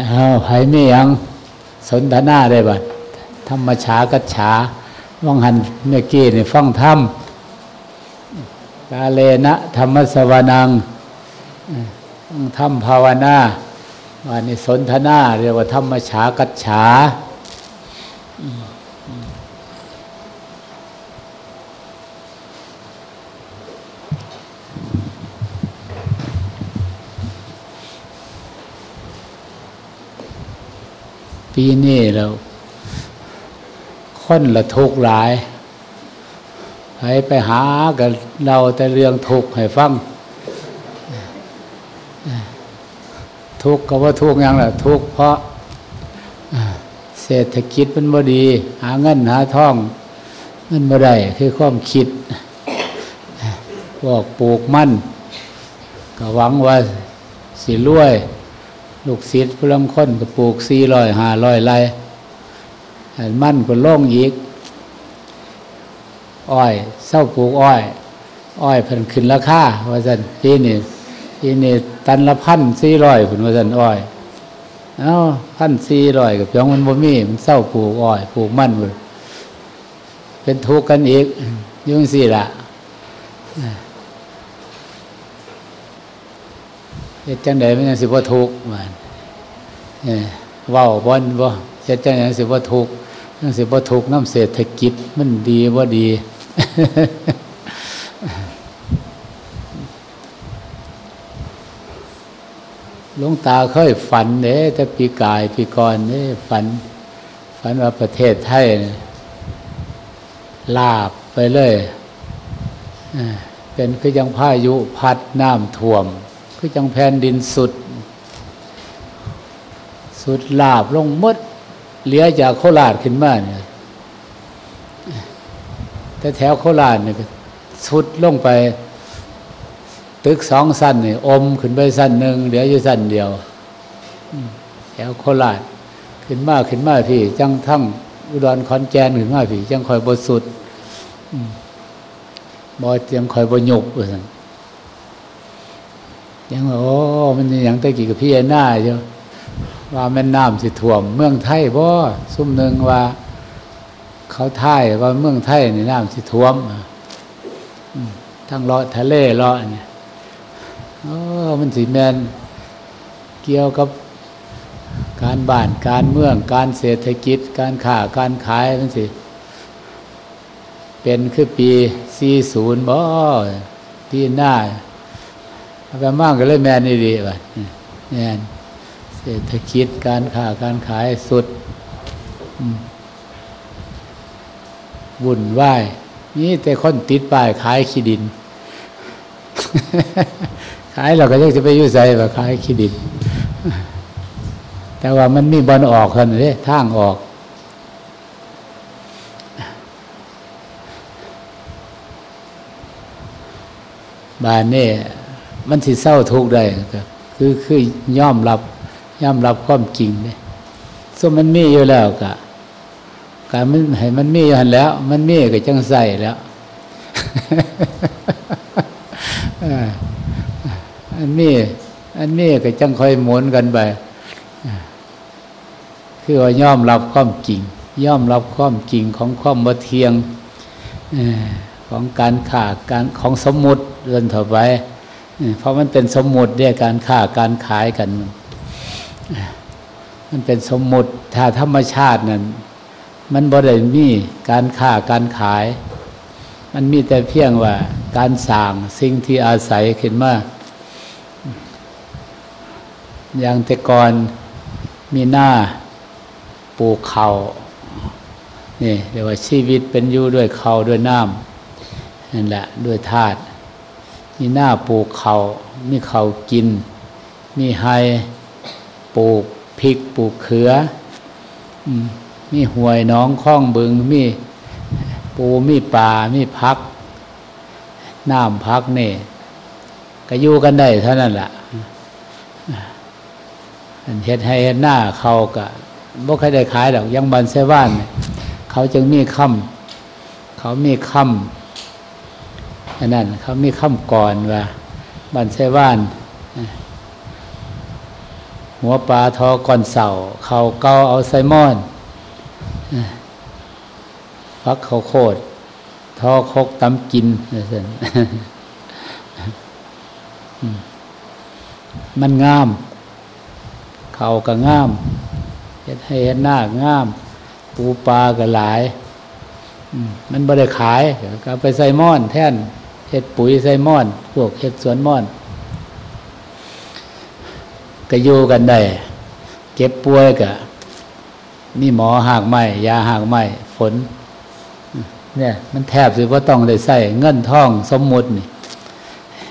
อ้าวไผมียังสนทนาได้บัดธรรมชากัจฉาว่างหันเมื่อกี้นี่ฟังธรรมกาเลนะธรรมสวนังฟังธรรมภาวนาวันนี้สนทนาเรียกว่าธรรมชากัจฉา ปีนี้เราคนละทุกข์หลายไปไปหากันเราแต่เรื่องทุกข์ให้ฟังทุกข์ก็ว่าทุกข์ยังล่ะทุกข์เพราะเศรษฐกิจมันบ่ดี หาเงินหาทองเงินบ่ได้คือความคิดบอกปลูกมั่นก็หวังว่าสิรวย ลูกศิษย์พลังคนก็ปลูกสี่ร้อยห้าร้อยไร่มั่นก็ล่งอีก อ้อยเศร้าปลูกอ้อย อ้อยเพิ่นขึ้นราคาว่าสันพี่นี่พี่นี่ตันละพันสี่ร้อยผุนว่าสันอ้อยเอ้าพันสี่ร้อยกับยองมันบ่มีมันเศร้าปลูกอ้อยปลูกมันเลยเป็นทุกข์กันอีกยุ่งสิละ เฮ็ดจังไดมันยังสิบ่ทุกข์มันเอ้เว้าบ่นบ่เฮ็ดจังไดยังสิบ่ทุกข์ยังสิบ่ทุกข์น้ำเศรษฐกิจมันดีบ่ดีหลวงตาเคยฝันเด้แต่ปีกายปีก่อนเด้ฝัน ฝันว่าประเทศไทยเนี่ยลาบไปเลยเป็นคือยังพายุพัดน้ำท่วม คือยังแผ่นดินสุด สุดลาบลงมดเหลือจากโคราชขึ้นมาเนี่ยแต่แถวโคราชเนี่ยสุดลงไป ตึกสองสั้นเนี่ยอมขึ้นไปสั้นหนึ่งเหลืออยู่สั้นเดียวแถวโคราชขึ้นมาขึ้นมาพี่จังทั้งอุดรขอนแกนขึ้นมาพี่จังคอยบสุดอืมบอจังคอยบหยุบว่าซั่น ยังว่าโอ้มันยังตะกี้กับพี่หน้าอยู่ว่าแม่น้ำสิท่วม เมืองไทยบ่ซุ่มหนึ่งว่า เขาท่ายว่าเมืองไทยในน้ำสิท่วมทั้งเลาะทะเลเลาะเนี่ยเออมันสิแมนเกี่ยวกับการบ้านการเมือง การเศรษฐกิจ การค้าการขายมันสิ เป็นคือปี 40บ่ปีหน้า อาไปมากก็เลยแมนนี่ดีว่ะแมนเศรษฐกิจการค้าการขายสุดวุ่นวายนี่แต่คนติดป้ายขายขี้ดิน ขายเราก็ยังจะไปยุ่ใส่ว่าขายขี้ดิน แต่ว่ามันมีบอลออกกันเลยทางออก บานนี่ มันสิเศร้าทุกข์ได้คือคือย่อมรับย่อมรับความจริงเลยส่วมันมีอยู่แล้วกะการมันให้มันมีอยู่หันแล้ว มันมีก็จังใส่แล้วอันนี้อันนี้ก็จังค่อยหมุนกันไปคือว่ายอมรับความจริง ย่อมรับความจริงของความบ่เทียงของการข่าการของสมมุติเรื่นถ่อไป เพราะมันเป็นสมมุติเนี่ยการข่าการขายกัน มันเป็นสมมุติถ้าธรรมชาตินั้นมันบ่ได้มีการข่าการขาย มันมีแต่เพียงว่า การสร้างสิ่งที่อาศัยขึ้นมาอย่างแต่ก่อนมีหน้าปลูกเขานี่เรียกว่าชีวิตเป็นอยู่ด้วยเขาด้วยน้ำนั่นแหละด้วยธาตุ มีหน้าปลูกเขามีเขากิน มีไฮปลูกพริกปลูกเขือมีหวยน้องคล้องบึง มีปูมีปลามีพัก น้ำพักนี่ก็อยู่กันได้เท่านั้นแหละเฮ็ดให้หน้าเขากะบ่เคยได้ขายดอกยังบันเซว่าน เขาจึงมีคำเขามีคำ อันนั้นเขามีคำก่อนว่าบันเซว่าน หัวปลาทอก่อนเสาเขาเกาเอาไซมอนฟักเขาโคดทอคกตำกินนี่สิมันงาม เขาก็งามเห็ดให้เห็ดหน้างาม ปูปลาก็หลาย มันบ่ได้ขายก็ไปใส่ม่อนแท่น เห็ดปุ๋ยใส่ม่อน พวกเห็ดสวนม่อนก็อยู่กันได้ เก็บป่วยกะนี่หมอหากไม้ยาหากไม้ฝน เนี่ย มันแทบสิว่าต้องได้ใส่เงินท่องสมมุตินี่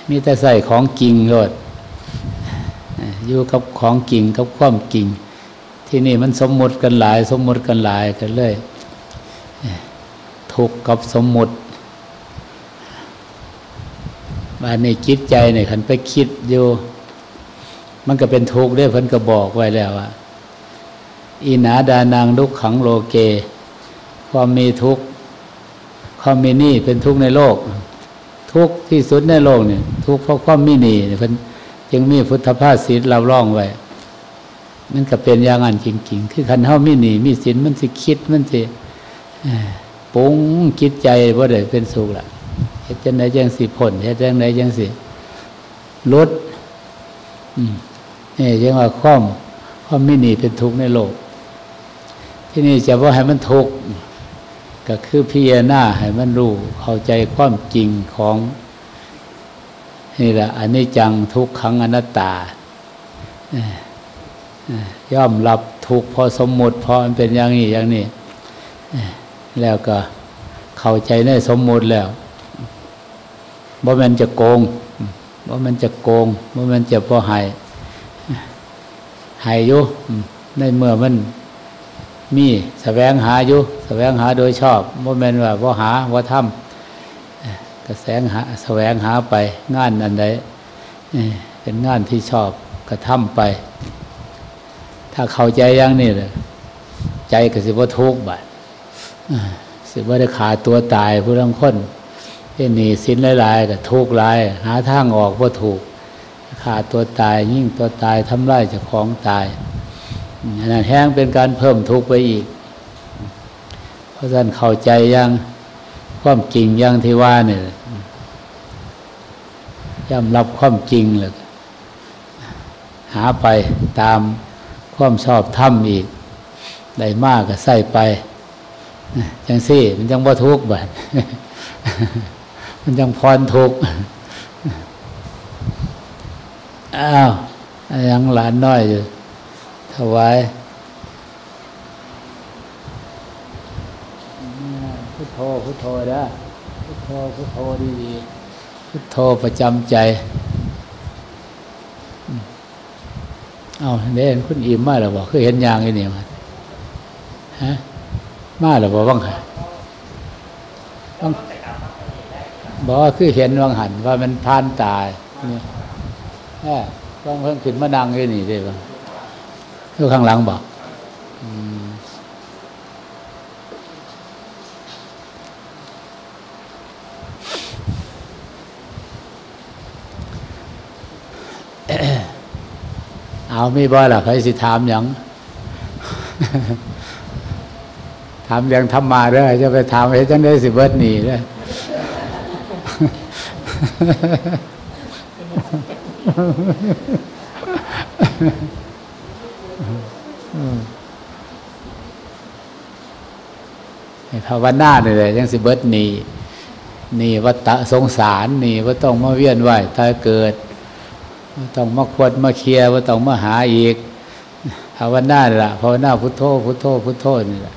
มีแต่ใส่ของกิ่งโลดอยู่กับของกิ่งกับความกิ่งที่นี่มันสมมุติกันหลาย สมมุติกันหลายกันเลย ทุกข์กับสมมุติ มาในคิดใจเนี่ยขันไปคิดอยู่ มันก็เป็นทุกข์ด้วยพันก็บอกไว้แล้วว่าอินาดานางลุกขังโลเก ความมีทุกข์ความมีนี่เป็นทุกข์ในโลก ทุกข์ที่สุดในโลกเนี่ย ทุกข์เพราะความมีนี่เนี่ยพิ่นจึงมีพุทธภาษิตเราล่องไว้มันก็เป็นอย่างนั้นจริงๆ คือคันเท่ามีหนีมีสินมันสิคิดมันสิปุ้งคิดใจว่าได้เป็นสุขละเฮ็ดจังไหนจังสิผลเฮ็ดจังไหนจังสิลดนี่ยังว่าความความไม่หนีเป็นทุกข์ในโลก ที่นี่จะว่าให้มันทุกข์ก็คือพิจารณาให้มันรู้เข้าใจความจริงของนี่แหละอันนี้จังทุกขังอนัตตาย่อมรับทุกพอสมมุติพอมันเป็นอย่างนี้อย่างนี้แล้วก็เข้าใจในสมมุติแล้ว ว่ามันจะโกงว่ามันจะโกงว่ามันจะพอหายหายอยู่ในเมื่อมันมีสแสวงหาอยู่สแสวงหาโดยชอบว่ามันว่าว่าหาว่าทำกระแสงหาแสวงหาไป งานอันใดเป็นงานที่ชอบกระทำไป ถ้าเข้าใจอย่างนี้เลยใจก็สิบ่ทุกข์บัดสิบ่ได้ขาตัวตายผู้ทั้งคนเป็น หนีสินหลายๆก็ทุกข์หลาย หาทางออกว่าถูกขาดตัวตาย ยิ่งตัวตายทำลายจ้าของตายนั่นแห้งเป็นการเพิ่มทุกข์ไปอีก เพราะฉะนั้นเข้าใจยังความจริงยังที่ว่าเนี่ยย่อมรับความจริงเลยหาไปตามความชอบทำอีก ได้มากก็ใส่ไปจังสี่ มันยังบ่าทุกข์บัด มันยังพรทุกข์อ้าวยังหลานน้อยอยู่ถวายพุทโธพุทโธนะพุทโธพุทโธดีๆพุทโธประจำใจ เอาเด่นคุณอิ่มมาหรือบอกคือเห็นยางไอ้นี่มันฮะ มาหรือบอกบ้างฮะบ้าง บอกว่าคือเห็นวังหันว่ามันพานตายนี่แค่ต้องเพิ่งขึ้นมาดังไอ้นี่ได้ปะคือข้างหลังบอกเอาไม่บ่ล่ะใครสิถามอย่างถามย่างทำมาเด้อจะไปถามให้จังได้สิเบิดหนีเด้อ ภาวนาเนี่ยยังสิเบิดนีนี่วัตะสงสารนี่ว่าต้องมาเวียนไหวตายเกิดต้องมาควดมาเคลียว่าต้องมาหาอีกภาวนาแหละภาวนาพุทโธพุทโธพุทโธนี่แหละ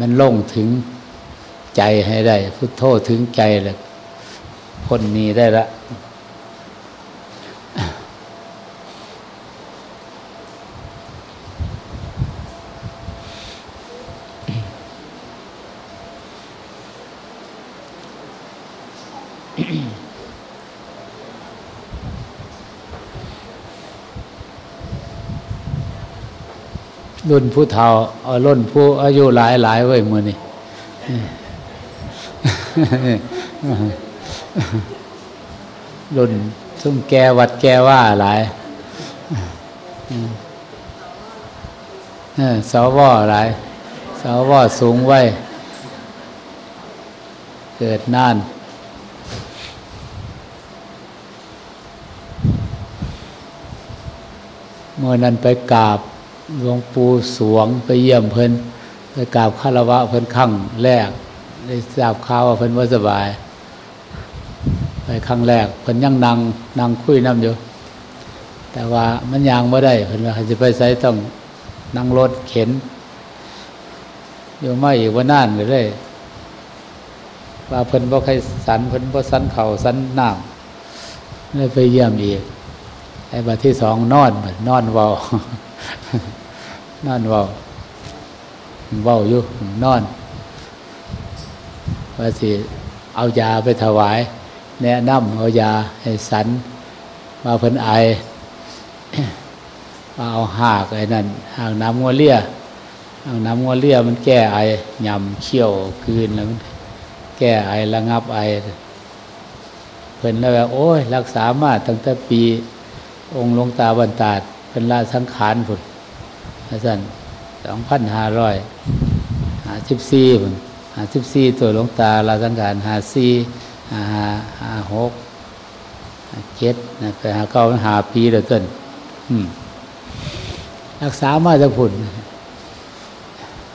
มันลงถึง ใจให้ได้ พุทโธถึงใจแล้วพ้นนี้ได้ละรุ่นผู้เฒ่าเอารุ่นผู้อายุหลายหลายไว้มือนี่ รุ่นซุ่มแกวัดแกว่าหลายสาวอะไรสาวสูงไว้ เกิดนานเมื่อนั้นไปกราบหลวงปู่สวงไปเยี่ยมเพิ่นไปกราบคารวะเพิ่นขั้งแรก ได้ทราบข่าวว่าเพิ่นว่าสบายไปครั้งแรกเพิ่นยังนั่งนั่งคุยน้ำอยู่ แต่ว่ามันยังไม่ได้เพิ่นว่าจะไปใส่ต้องนั่งรถเข็นอยู่ไม่อีกว่าน่านเลยว่าเพิ่นบ่ใครสันเพิ่นบ่สันเข่าสันน้ำเลยไปเยี่ยมอีกไอ้บัดที่สองนอนนอนเว้านอนเว้าเว้าอยู่นอน ว่าสิเอายาไปถวาย แนะนำเอายาให้สันมาเพิ่นไอมาเอาหากไอ้นั่นหากน้ำงัวเลี่ยหากน้ำงัวเลี่ยมันแก้ไอยำเขี้ยวคืนแล้วมันแก้ไอระงับไอ เพิ่นแล้วว่าโอ้ย รักษามาตั้งแต่ปี องค์หลวงตาบรรดาเป็นลาสังขารผุดอาจารย์สองพันห้าร้อยหาสิบสี่ผุด หาสิบสี่ตัวหลวงตาลาสังขารหาสี่หาหาหกหาเจ็ดนะไปหาเก้าหาปีเดียวต้นรักษามาจะผุด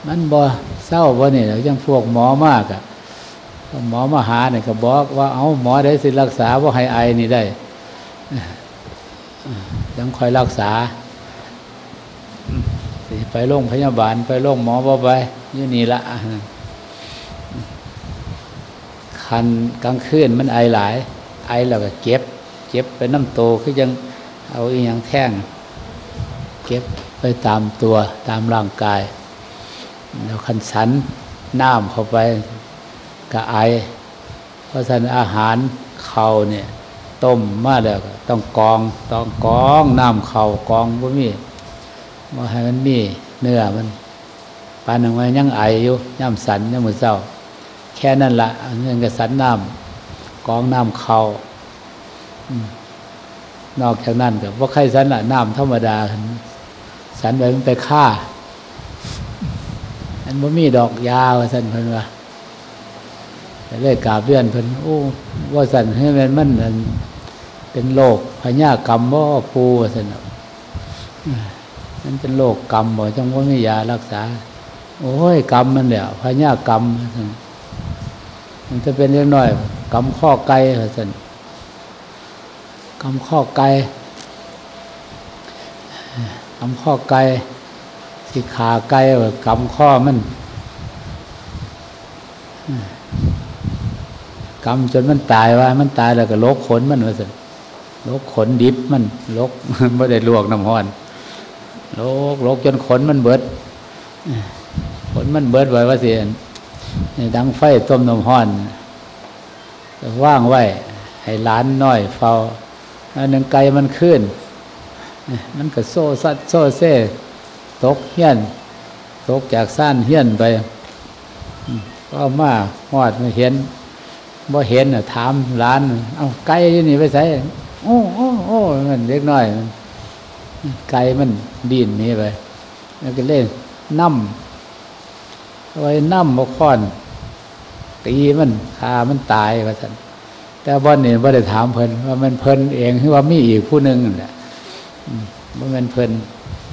มันบ่เศร้าบ่เนี่ยยังพวกหมอมากอะหมอมาหาเนี่ยก็บอกว่าเอาหมอได้สิรักษาว่าให้ไอนี่ได้ยังคอยรักษาไปโรงพยาบาลไปโรงหมอบ่ไปยี่นี่ละ คันกลางคืนมันไอหลาย ไอแล้วก็เก็บ เก็บไปน้ำโตคือยังเอาอีหยังแท่ง เก็บไปตามตัวตามร่างกาย แล้วคันสันน้ำเข้าไปกะไอ เพราะฉะนั้นอาหารเขาเนี่ยต้มมาแล้วต้องกองต้องกองน้ำเข่ากองบ่มีว่าให้มันมีเนื้อมันปานนังไว้ยังไออยู่ย่ำสันย่ำมือเจ้า แค่นั้นละเงินกับสันน้ำกองน้ำเข่านอกจากนั้นกับว่าใครสันละน้ำธรรมดา สันไปมันไปฆ่า อันบ่มีดอกยาวสันเพิ่นว่าเลยกาบเรียนเพิ่นโอ้ว่าสันให้มันมันเป็นโรคพญากรรมบ่าปูสันมันเป็นโรคกรรมบ่จังว่าไม่ยารักษา โอ้ยกรรมมันเนี่ยพญากรรม มันจะเป็นเล็กน้อยกรรมข้อไกลสันกรรมข้อไกลกรรมข้อไกลสิขาไกลกรรมข้อมันกรรมจนมันตายว่า มันตายแล้วก็ลกขนมันว่าสิลกขนดิบมันลกไม่ได้ลวกน้ำห้อนลกลกจนขนมันเบิดขนมันเบิดไว้ว่าสิ ดังไฟต้มน้ำห้อนว่างไว้ ให้ล้านน้อยเฝ้าอันหนึ่งไกลมันขึ้น มันก็โซ่ซัดโซ่เซ่ตกเฮี้ยน ตกจากสั้นเฮี้ยนไป ก็มาหอดมาเห็นบ่เห็นอะถามร้าน เอาไก่ยี่นี่ไปใส่โอ้โอ้โอ้มันเล็กน้อย ไก่มันดินนี่ไป แล้วก็เล่นน้ำ ไว้น้ำบกค้อน ตีมันคามันตายว่าสันแต่บ่อนนี่บ่ได้ถามเพิ่นว่ามันเพิ่นเองคือว่ามีอีกผู้หนึ่งแหละว่ามันเพิ่น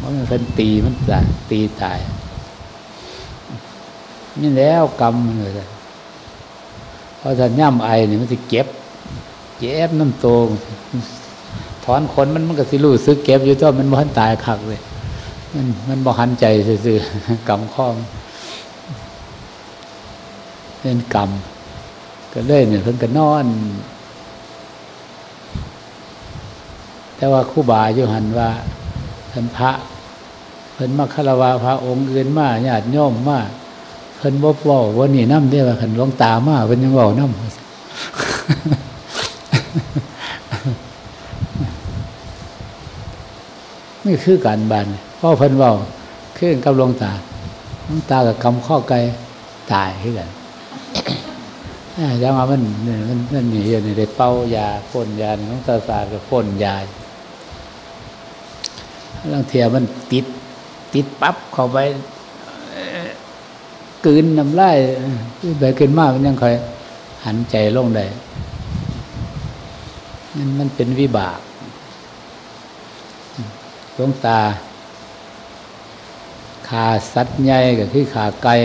ว่ามันเพิ่นตีมันตายตีตายนี่แล้วกรรมเลยเพอจะย่ำไอเนี่ยมันจะเก็บเก็บน้ำโตถอนขนมันมันก็สิรู้ซึกเก็บอยู่ตัวมันบ่หันตายคักเลย มันมันบ่หันใจซื่อกำข้อม เป็นกรรม ก็เลยเนี่ยเพิ่นก็นอน แต่ว่าคู่บาอยู่หันว่าท่านพระเพิ่นมาคารวะพระองค์อื่นมาญาติโยมมาเพิ่นบ่เว้าวันนี้น้ำได้ว่าคันลวงตามาเพิ่นยังเว้าน้ำนี่คือการบานพ่อเพิ่นเว้าคือกับลวงตาลวงตากับกำข้อไก่ตายคือกัน ยังว่ามันมันมันนี่อยู่ในได้เป้ายาพ่นยาหลวงตาศาสตร์กับพ่นยาลังเทียมันติด ติดปั๊บเข้าไปกืนน้ำลายไปขึ้นมากมันยังคอยหันใจลงได้นั่นมันเป็นวิบากดวงตาขาสัตว์ใหญ่ก็คือขาไก่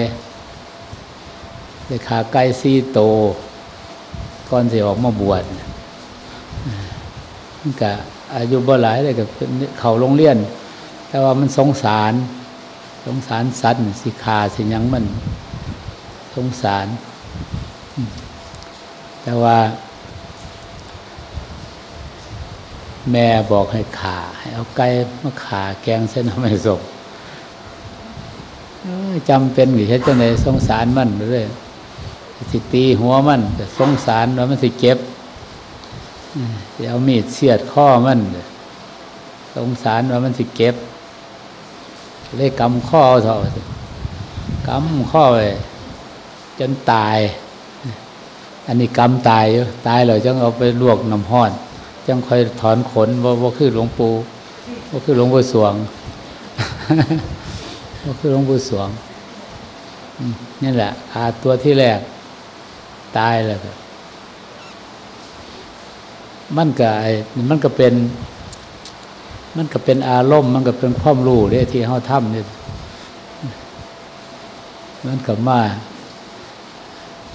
ได้ขาไก่ซีโตก่อนเสิออกมาบวชก็อายุบ่หลายเลยกับเขาโรงเรียน แต่ว่ามันสงสาร สงสารสัตว์สิขาสิยังมัน สงสาร แต่ว่า แม่บอกให้ขาให้เอาไก่มาขาแกงเส้นทำไมศพจำเป็นอยู่แค่จะไหนสงสารมันเลย สิตีหัวมันแต่สงสารว่ามันสิเก็บจะเอามีดเสียดข้อมันสงสารว่ามันสิเก็บ เลยกำข้อเถอะกำข้อไปจนตาย อันนี้กำตายอยู่ตายเลยจังเอาไปลวกน้ำห้อน จังคอยถอนขนว่าว่าคือหลวงปู่ว่าคือหลวงปู่สวงว่าคือหลวงปู่สวงนี่แหละขาตัวที่แรก ตายแล้วมันก็ไอ้มันก็เป็น มันก็เป็นอารมณ์มันก็เป็นความรู้เนี่ยที่เขาทำเนี่ยมันก็มา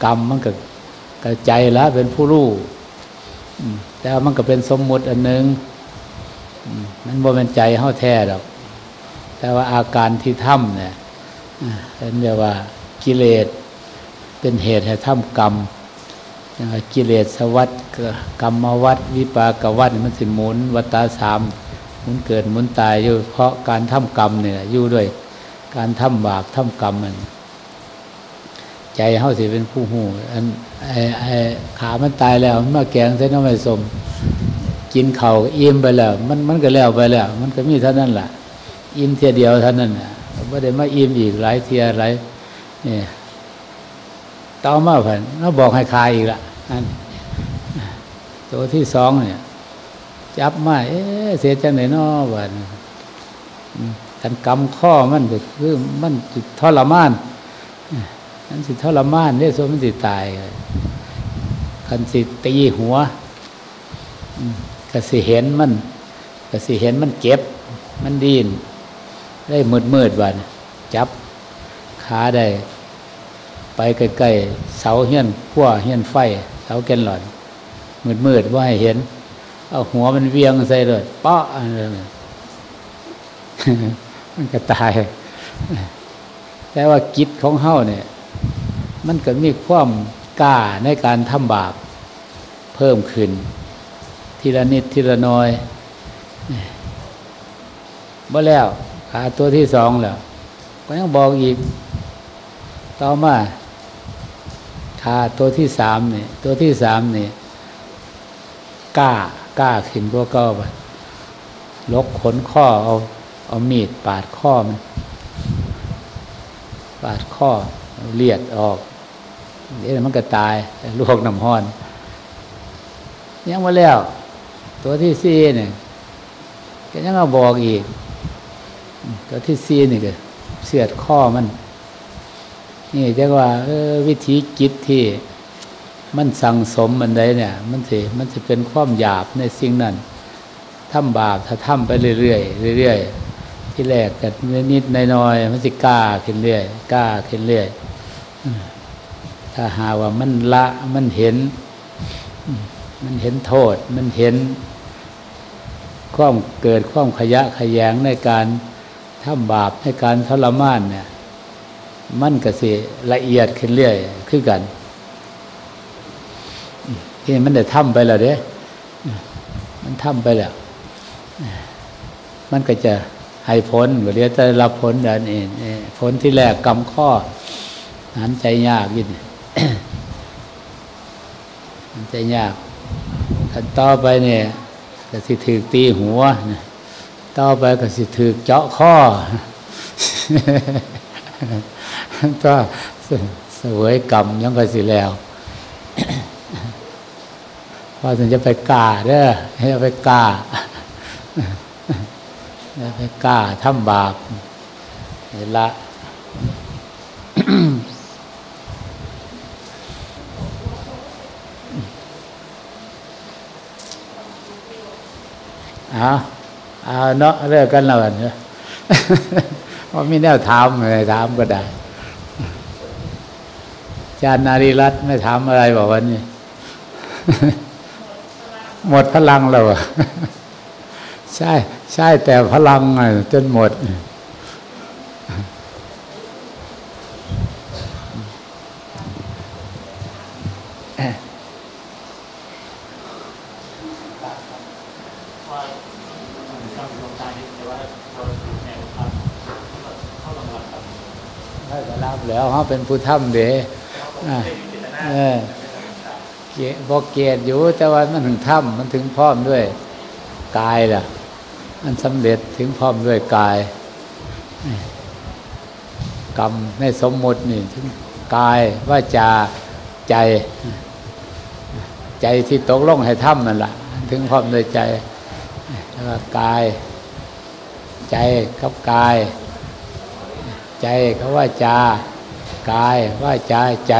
กรรมมันก็กระใจแล้วเป็นผู้รู้แต่มันก็เป็นสมมุติอันหนึ่งมันบ่เป็นใจเขาแท้หรอก แต่ว่าอาการที่ทำเนี่ยเรียกว่ากิเลส เป็นเหตุให้ทำกรรมกิเลสวัฏกรรมวัฏวิปากวัฏมันสิหมุนวัตาสามหมุนเกิดหมุนตายอยู่เพราะการทำกรรมเนี่ยอยู่ด้วยการทำบาปทำกรรมมันใจเขาสิเป็นผู้หูอันไอ้ไอ้ขามันตายแล้วมันมาแกงเส้นน้ำไม่สม กินเข่าอิ่มไปแล้ว มันมันก็แล้วไปแล้ว มันก็มีเท่านั้นแหละอิ่มเทียเดียวเท่านั้นไม่ได้มาอิ่มอีกหลายเทียหลายเนี่ย ต่อมาผ่นแล้วบอกให้คายอีกละอันตัวที่สองเนี่ย จับมาเอ๊เสียจังไหนนอวันกันกำข้อมันก็คือมันทรมานนันสิทรมานเนี่ยส่วนมันสิตายคันสิตีหัวก็สิเห็นมันก็สิเห็นมันเก็บ มันดีนได้มืดมืดวันจับขาได้ ไปใกล้ๆเสาเฮียนขั้วเฮียนไฟ เสาแกนหลอนมืดมืดว่าให้เห็น เอาหัวมันเวียงใส่เลยป้าอะไรมันก็ตาย แต่ว่ากิจของเฮาเนี่ย มันก็มีความกล้าในการทำบาป เพิ่มขึ้น ทีละนิดทีละน้อยบ่แล้วขาตัวที่สองแล้วก็ยังบอกอีก ต่อมาาตัวที่สามเนี่ยตัวที่สามเนี่ยกล้ากล้าขึ้นพวกก็ลกขนข้อเอาเอามีดปาดข้อมันปาดข้อเลียดออกเดี๋ยวมันก็ตายลวกน้ำห้อน ยังมาแล้ว ตัวที่สี่เนี่ยก็ยังมาบอกอีก ตัวที่สี่นี่ก็เสียดข้อมัน นี่จะว่าออวิธีจิตที่มันสั่งสมมันได้เนี่ย มันสิมันจะเป็นความหยาบในสิ่งนั้นทำบาปถ้าทำไปเรื่อยๆเรื่อยๆที่แรกกันนิดๆน้อยๆมันสิกล้าขึ้นเรื่อยกล้าขึ้นเรื่อยถ้าหาว่ามันละมันเห็น มันเห็นโทษ มันเห็นความเกิดความขยะขยงในการทำบาปในการทรมานเนี่ย มันก็สิละเอียดขึ้นเรื่อยขึ้นกันที่มันได้ทำไปแล้วเด้มันทำไปแล้ว มันก็จะให้ผลเดี๋ยวจะรับผลเดินเองผลที่แรกกำข้อหันใจยากยิ่งหันใจยากขันต่อไปเนี่ยก็สิถือตีหัวต่อไปก็สิถือเจาะข้อ ก็สวยกรรมยังก็สิแล้วพอถึงจะไปกาเด้อให้ไปกาอย่าไปกล้าทำบาปเวละเอาเอาเนาะเลิกกันแล้วกันเนอะว่ามีแนวถามอะไรถามก็ได้ จารย์นารีรัตน์ไม่ถามอะไรบอกวันนี้ หมดพลังแล้วอะใช่ ใช่แต่พลังจนหมดให้ก็รับแล้วเขาเป็นผู้ทำเด้ เออเกบอกเกียรติอยู่ แต่ว่ามันถึงถ้ำมันถึงพร้อมด้วยกายล่ะ มันสำเร็จถึงพร้อมด้วยกาย กรรมในสมมุตินี่ถึงกายว่าจาใจ ใจที่ตกลงให้ถ้ำนั่นแหละถึงพร้อมด้วยใจแล้วก็กาย ใจกับกาย ใจเขาว่าจา กายว่าจาใจ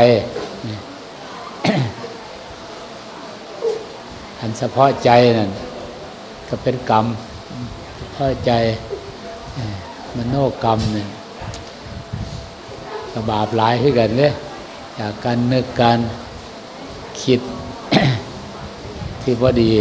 อันเฉพาะใจนั่นก็เป็นกรรมเฉพาะใจเอ่อมโนกรรมเนี่ยก็บาปหลายขึ้นกันเลยจากการนึกการคิดที่พอดี